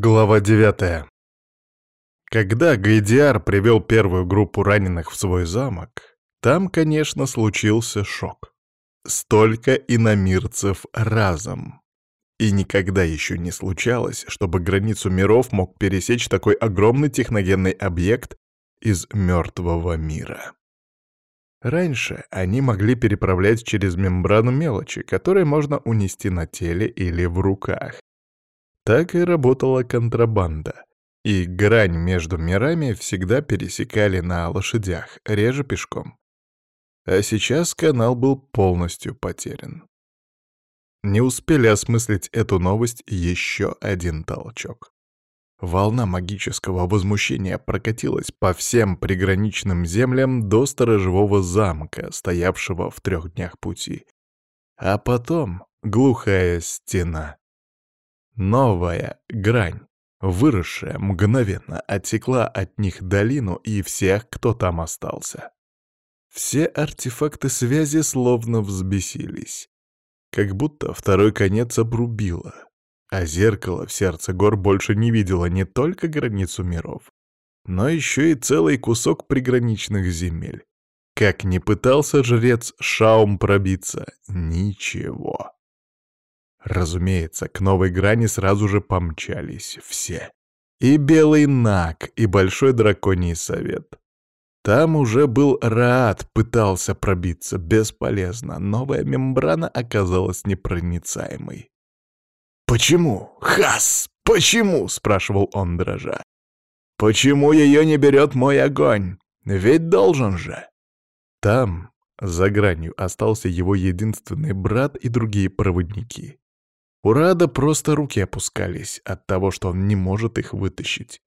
Глава 9 Когда Гайдиар привел первую группу раненых в свой замок, там, конечно, случился шок. Столько иномирцев разом. И никогда еще не случалось, чтобы границу миров мог пересечь такой огромный техногенный объект из мертвого мира. Раньше они могли переправлять через мембрану мелочи, которые можно унести на теле или в руках. Так и работала контрабанда. И грань между мирами всегда пересекали на лошадях, реже пешком. А сейчас канал был полностью потерян. Не успели осмыслить эту новость еще один толчок. Волна магического возмущения прокатилась по всем приграничным землям до сторожевого замка, стоявшего в трех днях пути. А потом глухая стена. Новая грань, выросшая, мгновенно отсекла от них долину и всех, кто там остался. Все артефакты связи словно взбесились. Как будто второй конец обрубило, а зеркало в сердце гор больше не видело не только границу миров, но еще и целый кусок приграничных земель. Как ни пытался жрец Шаум пробиться, ничего. Разумеется, к новой грани сразу же помчались все. И Белый Наг, и Большой Драконий Совет. Там уже был Раат, пытался пробиться, бесполезно. Новая мембрана оказалась непроницаемой. «Почему? Хас! Почему?» — спрашивал он дрожа. «Почему ее не берет мой огонь? Ведь должен же!» Там, за гранью, остался его единственный брат и другие проводники. У Рада просто руки опускались от того, что он не может их вытащить.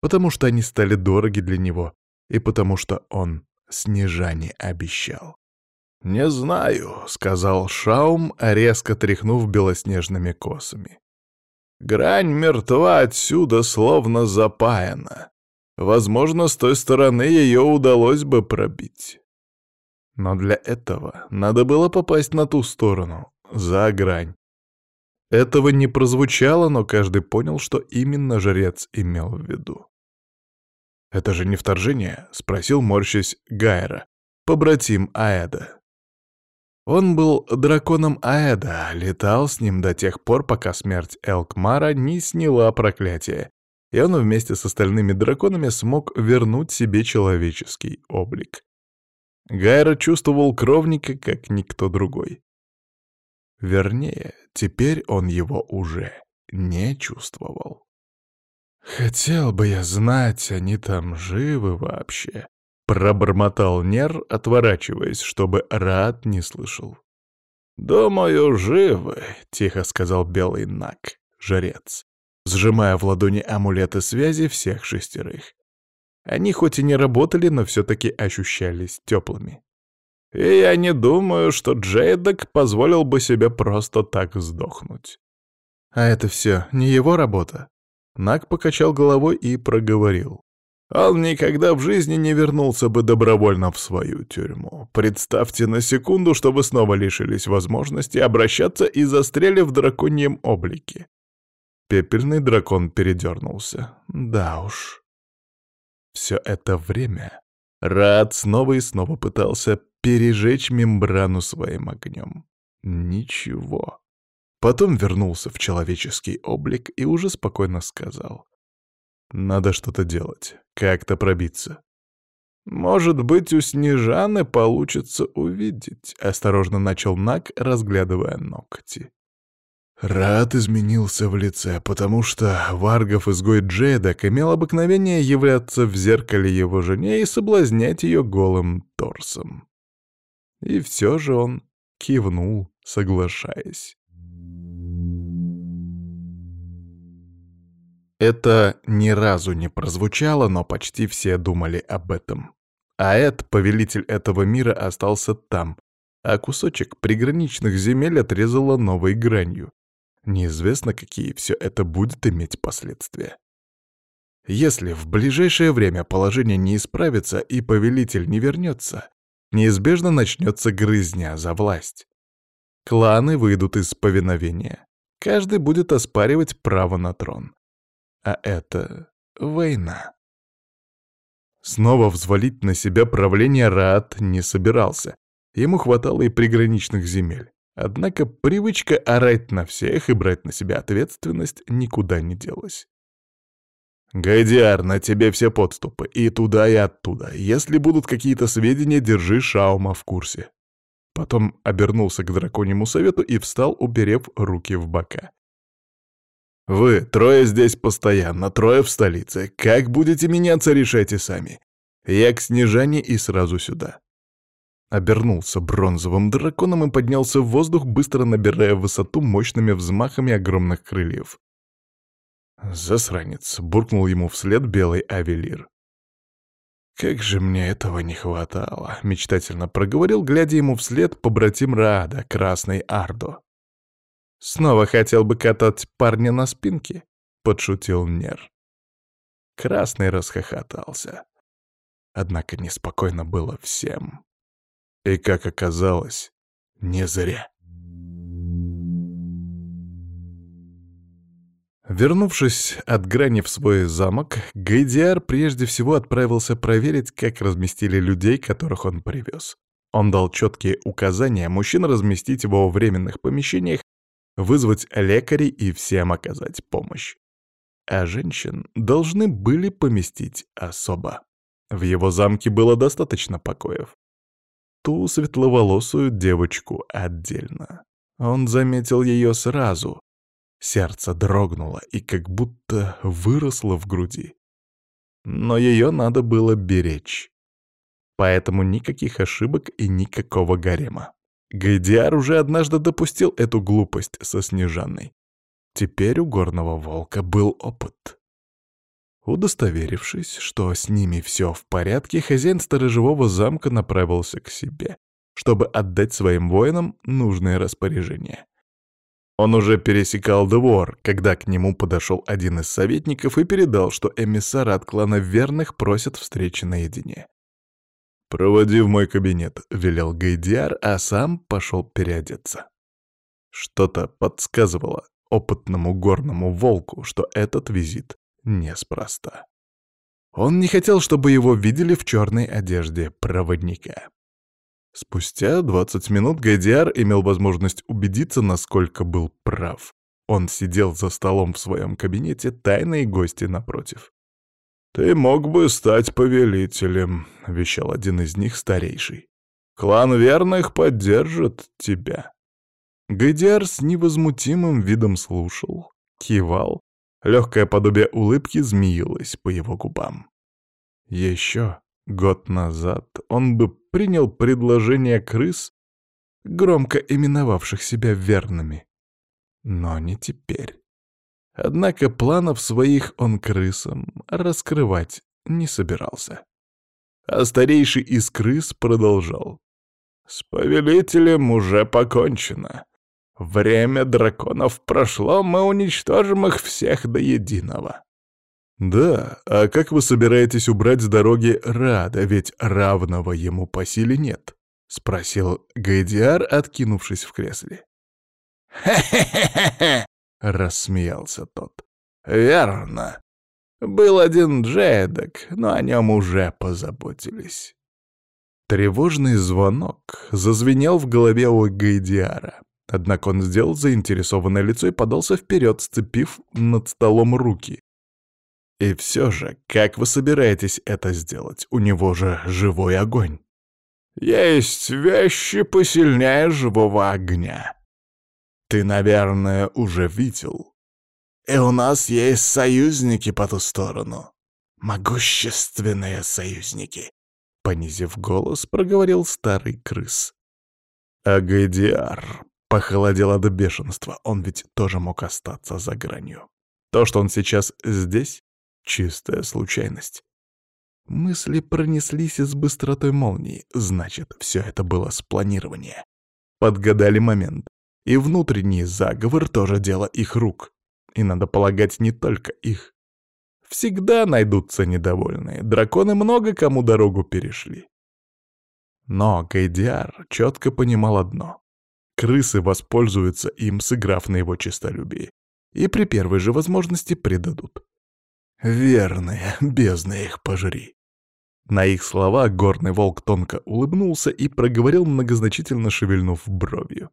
Потому что они стали дороги для него, и потому что он Снежане обещал. «Не знаю», — сказал Шаум, резко тряхнув белоснежными косами. «Грань мертва отсюда, словно запаяна. Возможно, с той стороны ее удалось бы пробить. Но для этого надо было попасть на ту сторону, за грань, этого не прозвучало, но каждый понял, что именно жрец имел в виду. «Это же не вторжение?» — спросил, морщась Гайра, побратим Аэда. Он был драконом Аэда, летал с ним до тех пор, пока смерть Элкмара не сняла проклятие, и он вместе с остальными драконами смог вернуть себе человеческий облик. Гайра чувствовал кровника, как никто другой. Вернее, теперь он его уже не чувствовал. «Хотел бы я знать, они там живы вообще», — пробормотал Нер, отворачиваясь, чтобы Рад не слышал. «Думаю, живы», — тихо сказал белый Нак, жрец, сжимая в ладони амулеты связи всех шестерых. Они хоть и не работали, но все-таки ощущались теплыми. И я не думаю, что Джейдок позволил бы себе просто так сдохнуть. А это все не его работа. Нак покачал головой и проговорил. Он никогда в жизни не вернулся бы добровольно в свою тюрьму. Представьте на секунду, что вы снова лишились возможности обращаться и застряли в драконьем облике. Пепельный дракон передернулся. Да уж. Все это время Рад снова и снова пытался пережечь мембрану своим огнем. Ничего. Потом вернулся в человеческий облик и уже спокойно сказал. «Надо что-то делать, как-то пробиться». «Может быть, у Снежаны получится увидеть», — осторожно начал Нак, разглядывая ногти. Рад изменился в лице, потому что Варгов-изгой Джейдак имел обыкновение являться в зеркале его жене и соблазнять ее голым торсом. И все же он кивнул, соглашаясь. Это ни разу не прозвучало, но почти все думали об этом. А Эд, повелитель этого мира, остался там, а кусочек приграничных земель отрезало новой гранью. Неизвестно, какие все это будет иметь последствия. Если в ближайшее время положение не исправится и повелитель не вернется, неизбежно начнется грызня за власть. Кланы выйдут из повиновения. Каждый будет оспаривать право на трон. А это война. Снова взвалить на себя правление Раат не собирался. Ему хватало и приграничных земель. Однако привычка орать на всех и брать на себя ответственность никуда не делась. «Гайдиар, на тебе все подступы, и туда, и оттуда. Если будут какие-то сведения, держи Шаума в курсе». Потом обернулся к драконьему совету и встал, уперев руки в бока. «Вы трое здесь постоянно, трое в столице. Как будете меняться, решайте сами. Я к Снежане и сразу сюда». Обернулся бронзовым драконом и поднялся в воздух, быстро набирая высоту мощными взмахами огромных крыльев. «Засранец!» — буркнул ему вслед белый авелир. «Как же мне этого не хватало!» — мечтательно проговорил, глядя ему вслед побратим Раада, красный Ардо. «Снова хотел бы катать парня на спинке?» — подшутил Нер. Красный расхохотался. Однако неспокойно было всем. И, как оказалось, не зря. Вернувшись от грани в свой замок, Гайдиар прежде всего отправился проверить, как разместили людей, которых он привез. Он дал четкие указания мужчин разместить во временных помещениях, вызвать лекарей и всем оказать помощь. А женщин должны были поместить особо. В его замке было достаточно покоев ту светловолосую девочку отдельно. Он заметил ее сразу. Сердце дрогнуло и как будто выросло в груди. Но ее надо было беречь. Поэтому никаких ошибок и никакого гарема. Гайдиар уже однажды допустил эту глупость со Снежанной. Теперь у горного волка был опыт. Удостоверившись, что с ними все в порядке, хозяин сторожевого замка направился к себе, чтобы отдать своим воинам нужное распоряжение. Он уже пересекал двор, когда к нему подошел один из советников и передал, что эмиссары от клана верных просят встречи наедине. «Проводи в мой кабинет», — велел Гайдиар, а сам пошел переодеться. Что-то подсказывало опытному горному волку, что этот визит неспроста. Он не хотел, чтобы его видели в черной одежде проводника. Спустя 20 минут Гайдиар имел возможность убедиться, насколько был прав. Он сидел за столом в своем кабинете, тайные гости напротив. «Ты мог бы стать повелителем», — вещал один из них старейший. «Клан верных поддержит тебя». Гайдиар с невозмутимым видом слушал, кивал Легкое подобие улыбки змеилось по его губам. Еще год назад он бы принял предложение крыс, громко именовавших себя верными. Но не теперь. Однако планов своих он крысам раскрывать не собирался. А старейший из крыс продолжал. «С повелителем уже покончено. Время драконов прошло, мы уничтожим их всех до единого. Да, а как вы собираетесь убрать с дороги Рада, ведь равного ему по силе нет? Спросил Гайдиар, откинувшись в кресле. «Хе-хе-хе-хе!» — рассмеялся тот. «Верно. Был один Джейдок, но о нем уже позаботились». Тревожный звонок зазвенел в голове у Гайдиара. Однако он сделал заинтересованное лицо и подался вперед, сцепив над столом руки. «И все же, как вы собираетесь это сделать? У него же живой огонь!» «Есть вещи посильнее живого огня. Ты, наверное, уже видел. И у нас есть союзники по ту сторону. Могущественные союзники!» Понизив голос, проговорил старый крыс. «Агайдиар, Похолодело до бешенства, он ведь тоже мог остаться за гранью. То, что он сейчас здесь — чистая случайность. Мысли пронеслись с быстротой молнии, значит, все это было спланирование. Подгадали момент. И внутренний заговор тоже дело их рук. И надо полагать не только их. Всегда найдутся недовольные. Драконы много кому дорогу перешли. Но Гайдиар четко понимал одно. Крысы воспользуются им, сыграв на его честолюбии, и при первой же возможности предадут. Верные, бездны их пожри. На их слова горный волк тонко улыбнулся и проговорил, многозначительно шевельнув бровью.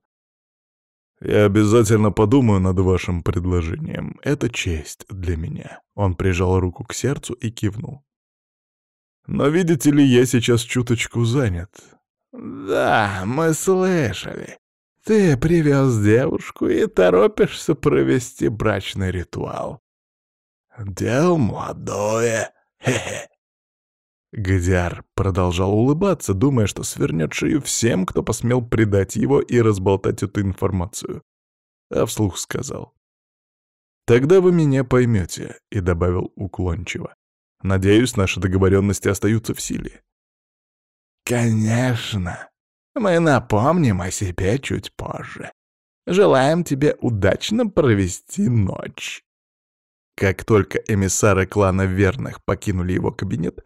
«Я обязательно подумаю над вашим предложением. Это честь для меня». Он прижал руку к сердцу и кивнул. «Но видите ли, я сейчас чуточку занят». «Да, мы слышали. Ты привез девушку и торопишься провести брачный ритуал. Дело молодое, хе-хе». Гдяр продолжал улыбаться, думая, что свернет шею всем, кто посмел предать его и разболтать эту информацию. А вслух сказал. «Тогда вы меня поймете», — и добавил уклончиво. «Надеюсь, наши договоренности остаются в силе». «Конечно. Мы напомним о себе чуть позже. Желаем тебе удачно провести ночь». Как только эмиссары клана верных покинули его кабинет,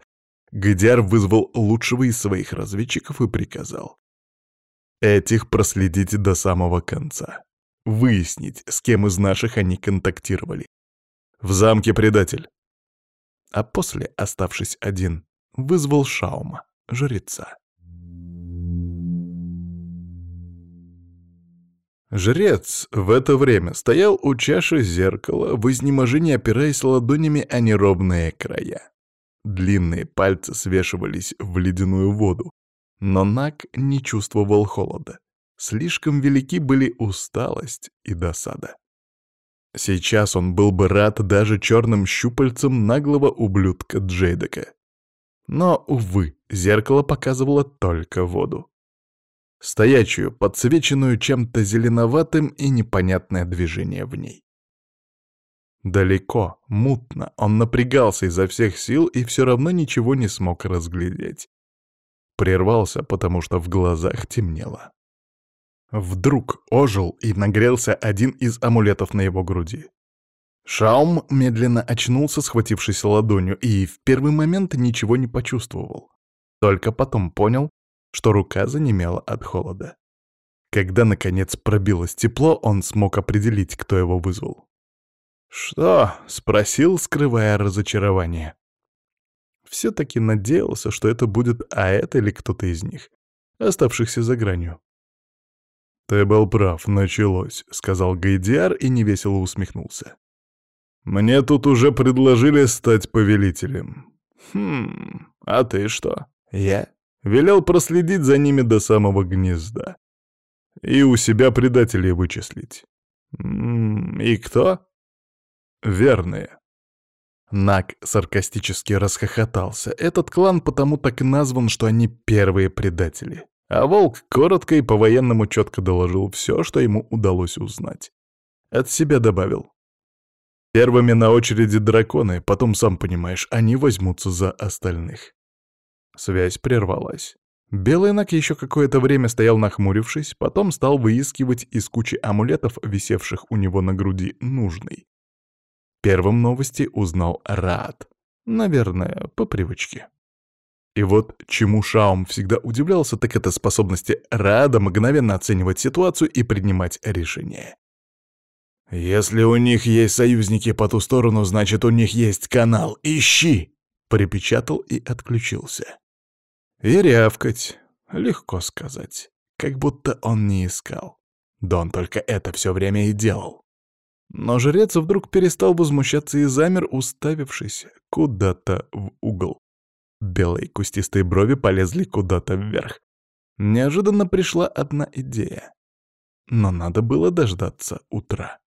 Гдяр вызвал лучшего из своих разведчиков и приказал. Этих проследить до самого конца. Выяснить, с кем из наших они контактировали. В замке предатель. А после, оставшись один, вызвал Шаума, жреца. Жрец в это время стоял у чаши зеркала, в изнеможении опираясь ладонями о неровные края. Длинные пальцы свешивались в ледяную воду, но Нак не чувствовал холода. Слишком велики были усталость и досада. Сейчас он был бы рад даже черным щупальцем наглого ублюдка Джейдека. Но, увы, зеркало показывало только воду. Стоячую, подсвеченную чем-то зеленоватым и непонятное движение в ней. Далеко, мутно, он напрягался изо всех сил и все равно ничего не смог разглядеть. Прервался, потому что в глазах темнело. Вдруг ожил и нагрелся один из амулетов на его груди. Шаум медленно очнулся, схватившись ладонью, и в первый момент ничего не почувствовал. Только потом понял, что рука занемела от холода. Когда, наконец, пробилось тепло, он смог определить, кто его вызвал. «Что?» — спросил, скрывая разочарование. Все-таки надеялся, что это будет Аэт или кто-то из них, оставшихся за гранью. «Ты был прав, началось», — сказал Гайдиар и невесело усмехнулся. «Мне тут уже предложили стать повелителем». «Хм, а ты что?» «Я?» Велел проследить за ними до самого гнезда. И у себя предателей вычислить. М -м, и кто? Верные. Нак саркастически расхохотался. Этот клан потому так и назван, что они первые предатели. А Волк коротко и по-военному четко доложил все, что ему удалось узнать. От себя добавил. Первыми на очереди драконы, потом, сам понимаешь, они возьмутся за остальных. Связь прервалась. Белый Нак еще какое-то время стоял нахмурившись, потом стал выискивать из кучи амулетов, висевших у него на груди, нужный. Первым новости узнал Рад. Наверное, по привычке. И вот чему Шаум всегда удивлялся, так это способности Рада мгновенно оценивать ситуацию и принимать решения. «Если у них есть союзники по ту сторону, значит, у них есть канал. Ищи!» — припечатал и отключился. И рявкать, легко сказать, как будто он не искал. Да он только это все время и делал. Но жрец вдруг перестал возмущаться и замер, уставившись куда-то в угол. Белые кустистые брови полезли куда-то вверх. Неожиданно пришла одна идея. Но надо было дождаться утра.